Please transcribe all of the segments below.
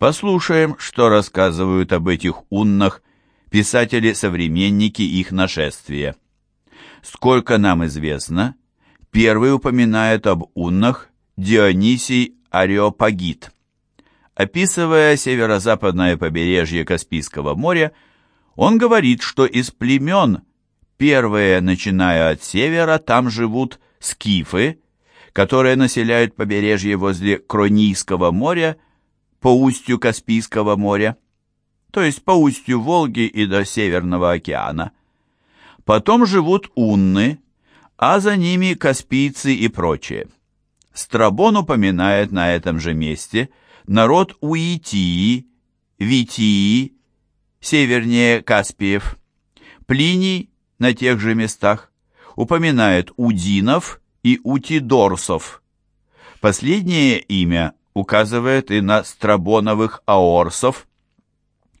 Послушаем, что рассказывают об этих уннах писатели-современники их нашествия. Сколько нам известно, первый упоминает об уннах Дионисий Ареопагит. Описывая северо-западное побережье Каспийского моря, он говорит, что из племен, первые, начиная от севера, там живут скифы, которые населяют побережье возле Кронийского моря по устью Каспийского моря, то есть по устью Волги и до Северного океана. Потом живут унны, а за ними каспийцы и прочие. Страбон упоминает на этом же месте народ Уитии, Витии, севернее Каспиев. Плиний на тех же местах упоминает удинов и утидорсов. Последнее имя указывает и на страбоновых аорсов.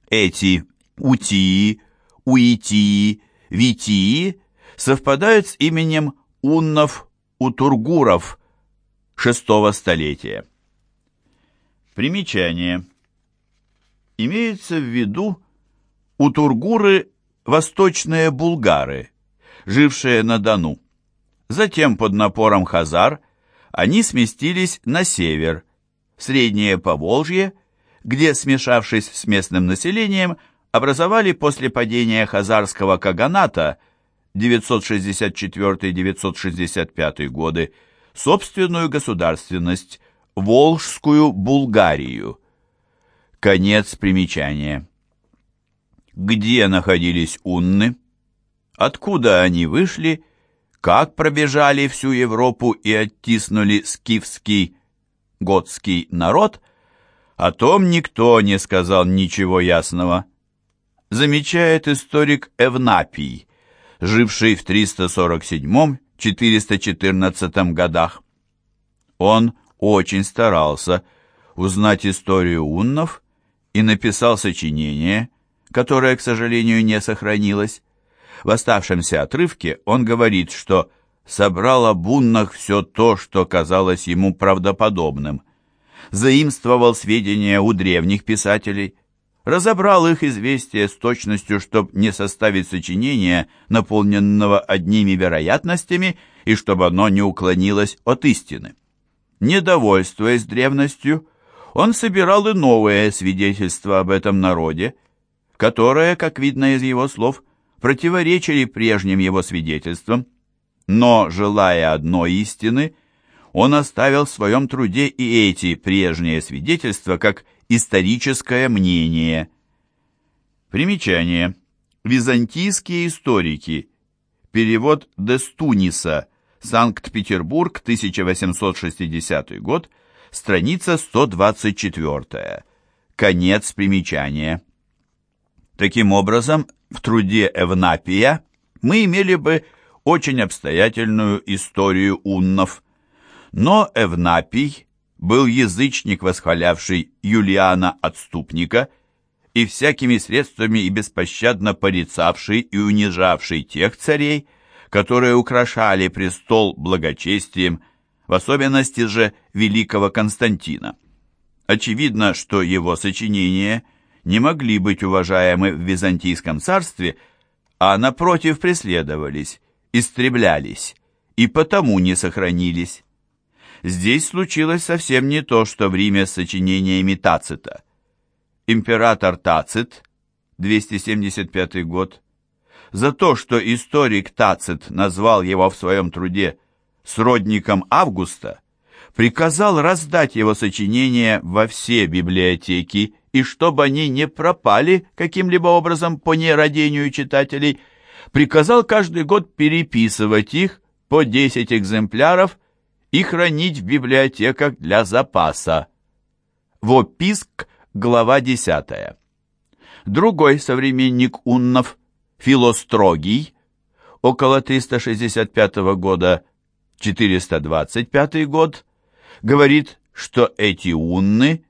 Эти утии, уитии, витии совпадают с именем уннов-утургуров VI столетия. Примечание. Имеется в виду утургуры – восточные булгары, жившие на Дону. Затем под напором хазар они сместились на север, Среднее Поволжье, где, смешавшись с местным населением, образовали после падения хазарского каганата 964-965 годы собственную государственность Волжскую Булгарию. Конец примечания. Где находились унны? Откуда они вышли? Как пробежали всю Европу и оттиснули скифский, готский народ? О том никто не сказал ничего ясного. Замечает историк Эвнапий, живший в 347-414 годах. Он очень старался узнать историю уннов и написал сочинение, которое, к сожалению, не сохранилось. В оставшемся отрывке он говорит, что собрал об уннах все то, что казалось ему правдоподобным, заимствовал сведения у древних писателей, разобрал их известия с точностью, чтобы не составить сочинения, наполненного одними вероятностями, и чтобы оно не уклонилось от истины. Недовольствуясь древностью, он собирал и новые свидетельства об этом народе, которые, как видно из его слов, противоречили прежним его свидетельствам, но, желая одной истины, он оставил в своем труде и эти прежние свидетельства как историческое мнение. Примечание. Византийские историки. Перевод Дестуниса. Санкт-Петербург, 1860 год. Страница 124. Конец примечания. Таким образом, в труде Эвнапия мы имели бы очень обстоятельную историю уннов. Но Эвнапий был язычник, восхвалявший Юлиана Отступника, и всякими средствами и беспощадно порицавший и унижавший тех царей, которые украшали престол благочестием, в особенности же великого Константина. Очевидно, что его сочинения не могли быть уважаемы в Византийском царстве, а напротив преследовались, истреблялись и потому не сохранились. Здесь случилось совсем не то, что в Риме с сочинениями Тацита. Император Тацит, 275 год, за то, что историк Тацит назвал его в своем труде сродником Августа, приказал раздать его сочинения во все библиотеки и чтобы они не пропали каким-либо образом по нерадению читателей, приказал каждый год переписывать их по 10 экземпляров и хранить в библиотеках для запаса. Вописк, глава 10. Другой современник Уннов, Филострогий, около 365 года, 425 год, говорит, что эти унны,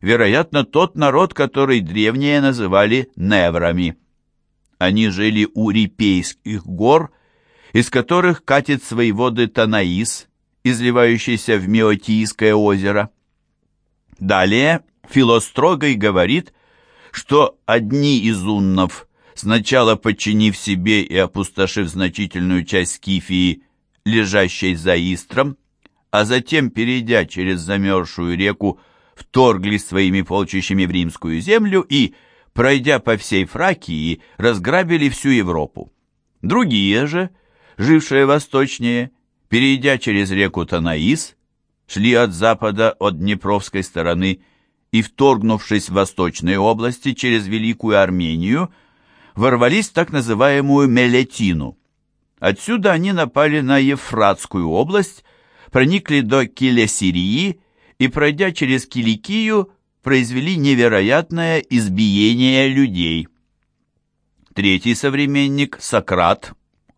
вероятно, тот народ, который древние называли неврами. Они жили у Рипейских гор, из которых катит свои воды Танаис, изливающийся в Меотийское озеро. Далее Филострогой говорит, что одни из уннов, сначала подчинив себе и опустошив значительную часть Скифии, лежащей за Истром, а затем, перейдя через замерзшую реку, вторглись своими полчищами в римскую землю и, пройдя по всей Фракии, разграбили всю Европу. Другие же, жившие восточнее, перейдя через реку Танаис, шли от запада от Днепровской стороны и, вторгнувшись в восточные области через Великую Армению, ворвались в так называемую Мелетину. Отсюда они напали на Ефратскую область, проникли до Килесирии и, пройдя через Киликию, произвели невероятное избиение людей. Третий современник, Сократ,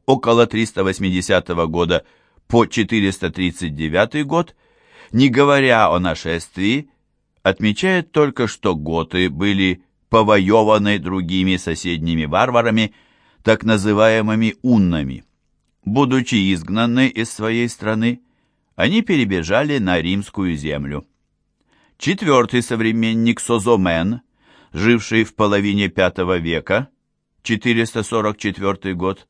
около 380 года по 439 год, не говоря о нашествии, отмечает только, что готы были повоеваны другими соседними варварами, так называемыми уннами. Будучи изгнаны из своей страны, они перебежали на римскую землю. Четвертый современник Созомен, живший в половине V века, 444 год,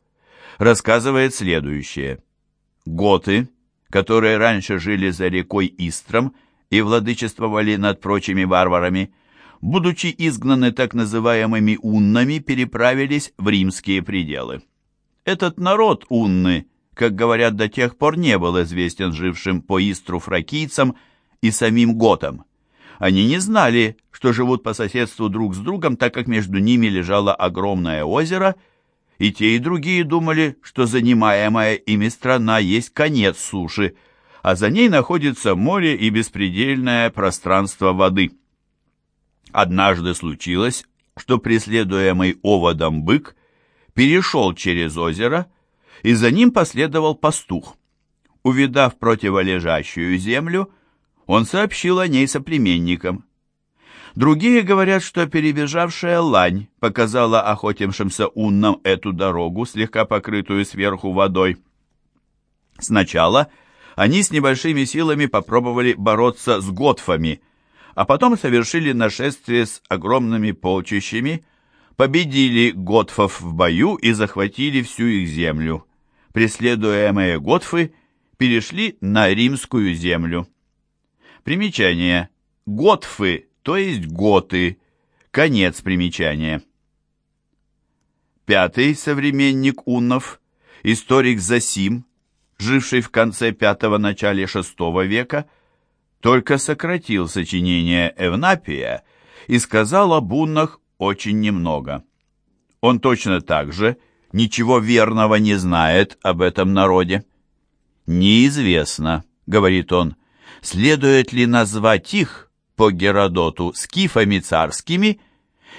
рассказывает следующее. Готы, которые раньше жили за рекой Истром и владычествовали над прочими варварами, будучи изгнаны так называемыми уннами, переправились в римские пределы. Этот народ унны, как говорят, до тех пор не был известен жившим по Истру фракийцам и самим готам. Они не знали, что живут по соседству друг с другом, так как между ними лежало огромное озеро, и те и другие думали, что занимаемая ими страна есть конец суши, а за ней находится море и беспредельное пространство воды. Однажды случилось, что преследуемый оводом бык перешел через озеро, и за ним последовал пастух. Увидав противолежащую землю, он сообщил о ней соплеменникам. Другие говорят, что перебежавшая лань показала охотившимся уннам эту дорогу, слегка покрытую сверху водой. Сначала они с небольшими силами попробовали бороться с готфами, а потом совершили нашествие с огромными полчищами, победили готфов в бою и захватили всю их землю. Преследуемые готфы перешли на римскую землю. Примечание. Готфы, то есть готы. Конец примечания. Пятый современник уннов, историк Засим, живший в конце V-начале VI века, только сократил сочинение Эвнапия и сказал об уннах очень немного. Он точно так же ничего верного не знает об этом народе. «Неизвестно», — говорит он, — «следует ли назвать их, по Геродоту, скифами царскими,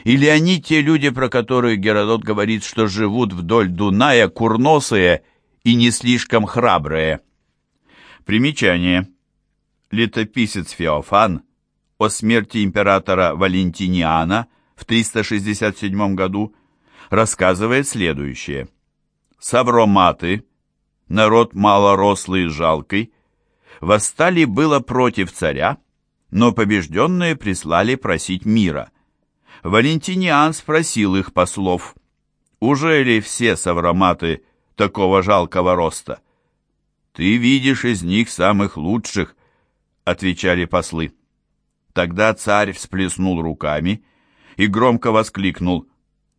или они те люди, про которых Геродот говорит, что живут вдоль Дуная, курносые и не слишком храбрые?» Примечание. Летописец Феофан о смерти императора Валентиниана — в 367 году рассказывает следующее. Савроматы, народ малорослый и жалкий, восстали было против царя, но побежденные прислали просить мира. Валентиниан спросил их послов, «Уже ли все савроматы такого жалкого роста?» «Ты видишь из них самых лучших», — отвечали послы. Тогда царь всплеснул руками и громко воскликнул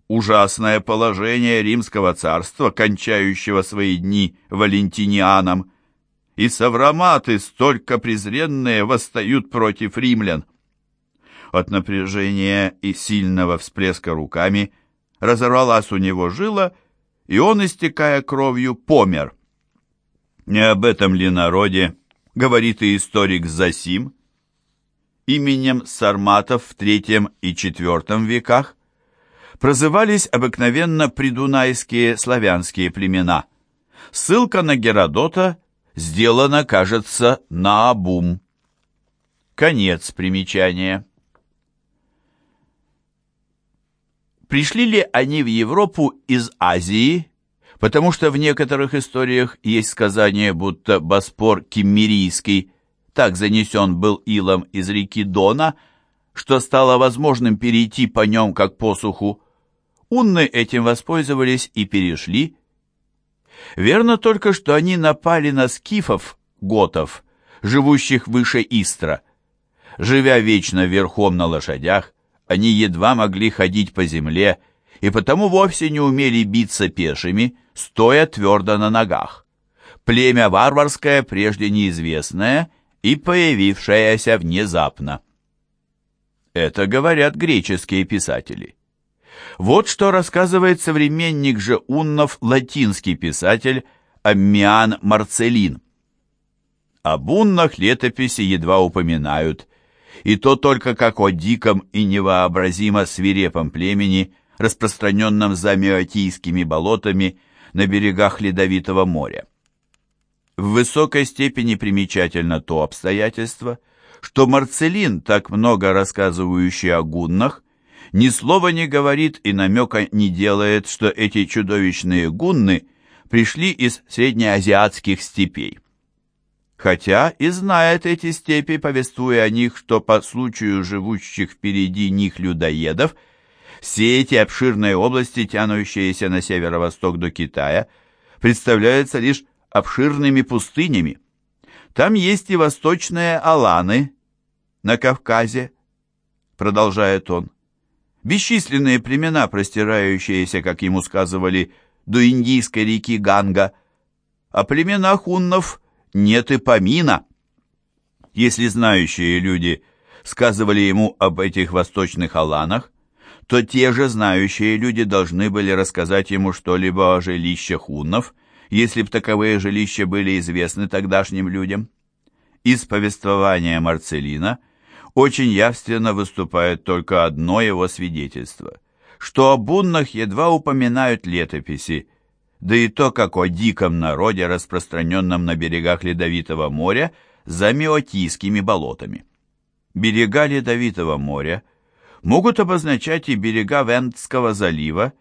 «Ужасное положение римского царства, кончающего свои дни Валентинианом! И савроматы, столько презренные, восстают против римлян!» От напряжения и сильного всплеска руками разорвалась у него жила, и он, истекая кровью, помер. Не об этом ли народе, говорит и историк Засим, именем сарматов в III и IV веках прозывались обыкновенно придунайские славянские племена. Ссылка на Геродота сделана, кажется, на обум. Конец примечания. Пришли ли они в Европу из Азии, потому что в некоторых историях есть сказание, будто Боспор Киммерийский так занесен был илом из реки Дона, что стало возможным перейти по нем как по суху, унны этим воспользовались и перешли. Верно только, что они напали на скифов, готов, живущих выше Истра. Живя вечно верхом на лошадях, они едва могли ходить по земле и потому вовсе не умели биться пешими, стоя твердо на ногах. Племя варварское, прежде неизвестное и появившееся внезапно. Это говорят греческие писатели. Вот что рассказывает современник же Уннов латинский писатель Аммиан Марцелин. Об Уннах летописи едва упоминают, и то только как о диком и невообразимо свирепом племени, распространенном за Меотийскими болотами на берегах Ледовитого моря. В высокой степени примечательно то обстоятельство, что Марцелин, так много рассказывающий о гуннах, ни слова не говорит и намека не делает, что эти чудовищные гунны пришли из среднеазиатских степей. Хотя и знает эти степи, повествуя о них, что по случаю живущих впереди них людоедов, все эти обширные области, тянущиеся на северо-восток до Китая, представляются лишь обширными пустынями. Там есть и восточные Аланы на Кавказе, продолжает он. Бесчисленные племена, простирающиеся, как ему сказывали, до Индийской реки Ганга. О племенах хуннов нет и помина. Если знающие люди сказывали ему об этих восточных аланах, то те же знающие люди должны были рассказать ему что-либо о жилищах хуннов, если б таковые жилища были известны тогдашним людям. Из повествования Марцелина – очень явственно выступает только одно его свидетельство, что о буннах едва упоминают летописи, да и то, как о диком народе, распространенном на берегах Ледовитого моря за Меотийскими болотами. Берега Ледовитого моря могут обозначать и берега Вендского залива,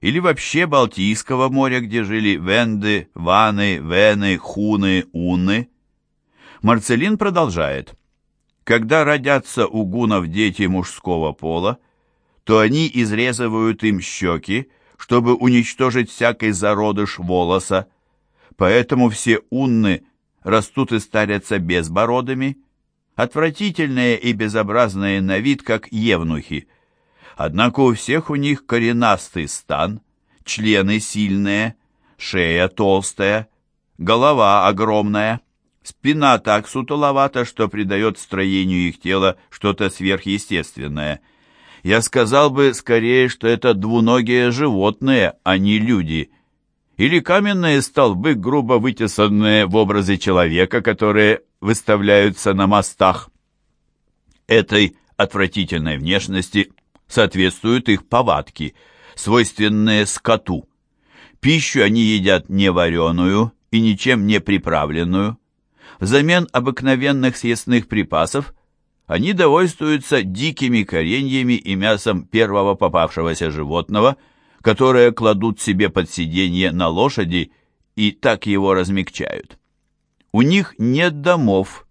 или вообще Балтийского моря, где жили венды, ваны, вены, хуны, уны. Марцелин продолжает. Когда родятся у гунов дети мужского пола, то они изрезывают им щеки, чтобы уничтожить всякий зародыш волоса, поэтому все унны растут и старятся безбородыми, отвратительные и безобразные на вид, как евнухи. Однако у всех у них коренастый стан, члены сильные, шея толстая, голова огромная. Спина так сутуловата, что придает строению их тела что-то сверхъестественное. Я сказал бы скорее, что это двуногие животные, а не люди. Или каменные столбы, грубо вытесанные в образы человека, которые выставляются на мостах. Этой отвратительной внешности соответствуют их повадки, свойственные скоту. Пищу они едят не вареную и ничем не приправленную, Взамен обыкновенных съестных припасов они довольствуются дикими кореньями и мясом первого попавшегося животного, которое кладут себе под сиденье на лошади и так его размягчают. У них нет домов,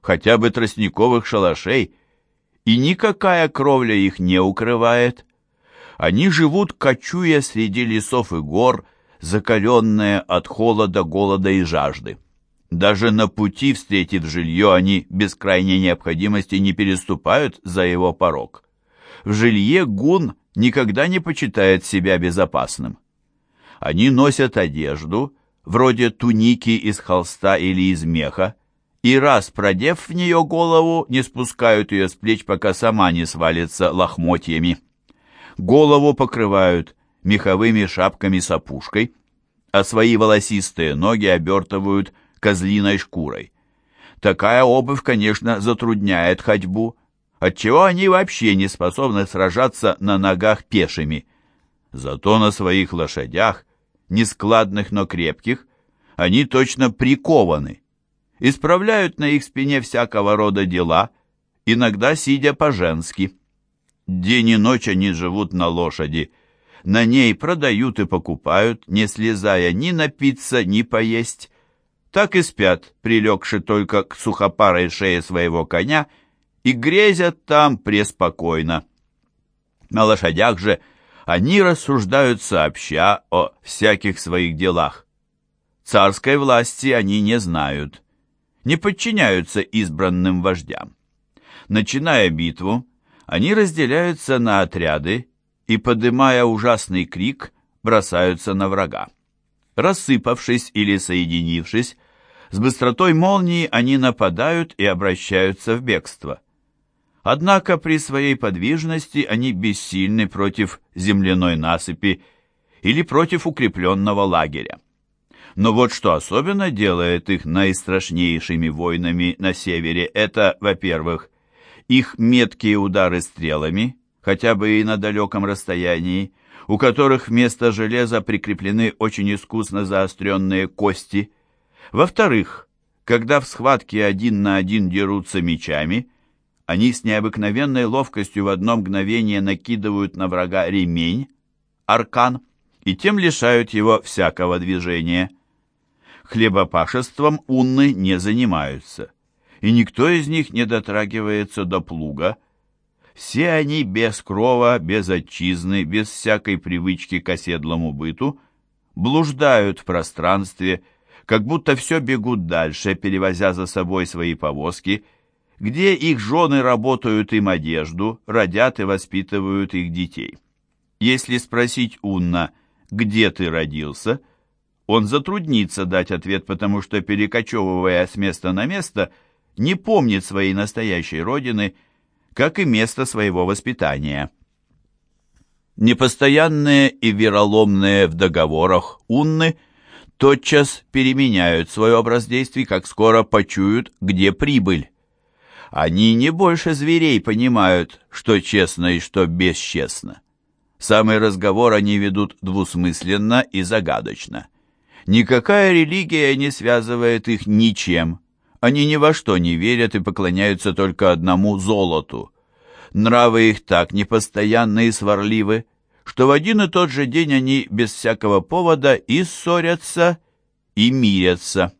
хотя бы тростниковых шалашей, и никакая кровля их не укрывает. Они живут, кочуя среди лесов и гор, закаленные от холода, голода и жажды. Даже на пути, встретив жилье, они без крайней необходимости не переступают за его порог. В жилье гун никогда не почитает себя безопасным. Они носят одежду, вроде туники из холста или из меха, и раз продев в нее голову, не спускают ее с плеч, пока сама не свалится лохмотьями. Голову покрывают меховыми шапками с опушкой, а свои волосистые ноги обертывают козлиной шкурой. Такая обувь, конечно, затрудняет ходьбу, отчего они вообще не способны сражаться на ногах пешими. Зато на своих лошадях, нескладных, но крепких, они точно прикованы, исправляют на их спине всякого рода дела, иногда сидя по-женски. День и ночь они живут на лошади, на ней продают и покупают, не слезая ни напиться, ни поесть, так и спят, прилегши только к сухопарой шее своего коня и грезят там преспокойно. На лошадях же они рассуждают сообща о всяких своих делах. Царской власти они не знают, не подчиняются избранным вождям. Начиная битву, они разделяются на отряды и, подымая ужасный крик, бросаются на врага. Рассыпавшись или соединившись, с быстротой молнии они нападают и обращаются в бегство. Однако при своей подвижности они бессильны против земляной насыпи или против укрепленного лагеря. Но вот что особенно делает их наистрашнейшими войнами на севере, это, во-первых, их меткие удары стрелами, хотя бы и на далеком расстоянии, у которых вместо железа прикреплены очень искусно заостренные кости. Во-вторых, когда в схватке один на один дерутся мечами, они с необыкновенной ловкостью в одно мгновение накидывают на врага ремень, аркан, и тем лишают его всякого движения. Хлебопашеством унны не занимаются, и никто из них не дотрагивается до плуга. Все они без крова, без отчизны, без всякой привычки к оседлому быту, блуждают в пространстве, как будто все бегут дальше, перевозя за собой свои повозки – где их жены работают им одежду, родят и воспитывают их детей. Если спросить Унна, где ты родился, он затруднится дать ответ, потому что, перекочевывая с места на место, не помнит своей настоящей родины, как и место своего воспитания. Непостоянные и вероломные в договорах Унны тотчас переменяют свой образ действий, как скоро почуют, где прибыль. Они не больше зверей понимают, что честно и что бесчестно. Самый разговор они ведут двусмысленно и загадочно. Никакая религия не связывает их ничем. Они ни во что не верят и поклоняются только одному золоту. Нравы их так непостоянны и сварливы, что в один и тот же день они без всякого повода и ссорятся, и мирятся.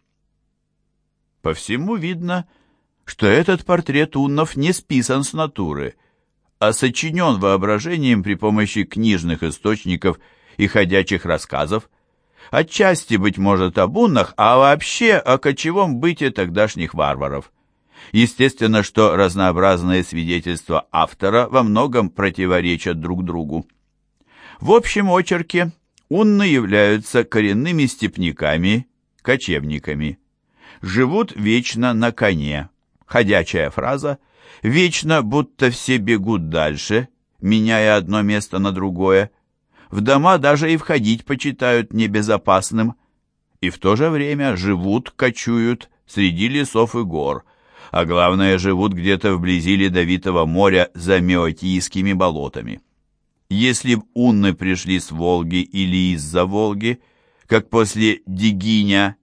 По всему видно, что этот портрет Уннов не списан с натуры, а сочинен воображением при помощи книжных источников и ходячих рассказов, отчасти, быть может, об Уннах, а вообще о кочевом быте тогдашних варваров. Естественно, что разнообразные свидетельства автора во многом противоречат друг другу. В общем очерке унны являются коренными степняками, кочевниками. Живут вечно на коне, ходячая фраза, вечно будто все бегут дальше, меняя одно место на другое. В дома даже и входить почитают небезопасным, и в то же время живут, кочуют среди лесов и гор, а главное, живут где-то вблизи ледовитого моря за Меотийскими болотами. Если б унны пришли с Волги или из-за Волги, как после Дигиня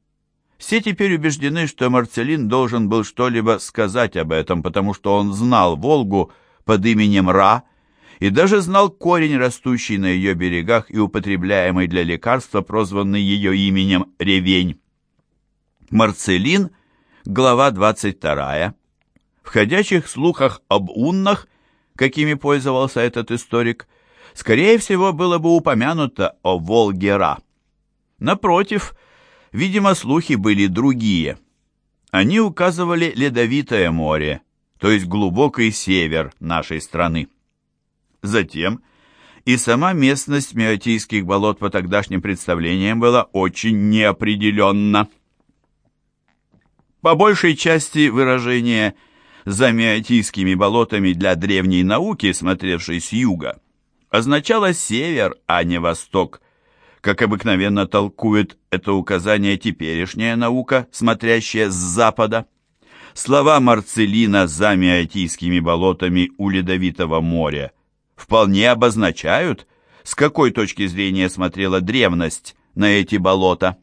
все теперь убеждены, что Марцелин должен был что-либо сказать об этом, потому что он знал Волгу под именем Ра и даже знал корень, растущий на ее берегах и употребляемый для лекарства, прозванный ее именем Ревень. Марцелин, глава 22. В ходячих слухах об уннах, какими пользовался этот историк, скорее всего, было бы упомянуто о Волге Ра. Напротив, Видимо, слухи были другие. Они указывали ледовитое море, то есть глубокий север нашей страны. Затем и сама местность Меотийских болот по тогдашним представлениям была очень неопределенна. По большей части выражение «за Меотийскими болотами» для древней науки, смотревшей с юга, означало север, а не восток – как обыкновенно толкует это указание теперешняя наука, смотрящая с запада. Слова Марцелина за Миотийскими болотами у Ледовитого моря вполне обозначают, с какой точки зрения смотрела древность на эти болота.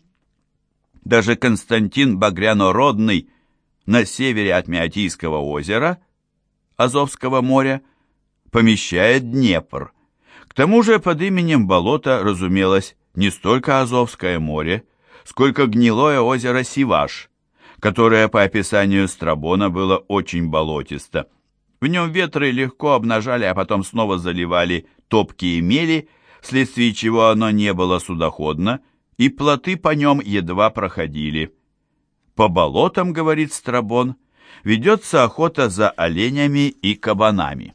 Даже Константин Багрянородный на севере от Миотийского озера, Азовского моря, помещает Днепр. Тому же под именем болота разумелось не столько Азовское море, сколько гнилое озеро Сиваш, которое по описанию Страбона было очень болотисто. В нем ветры легко обнажали, а потом снова заливали топкие мели, вследствие чего оно не было судоходно, и плоты по нем едва проходили. По болотам, говорит Страбон, ведется охота за оленями и кабанами.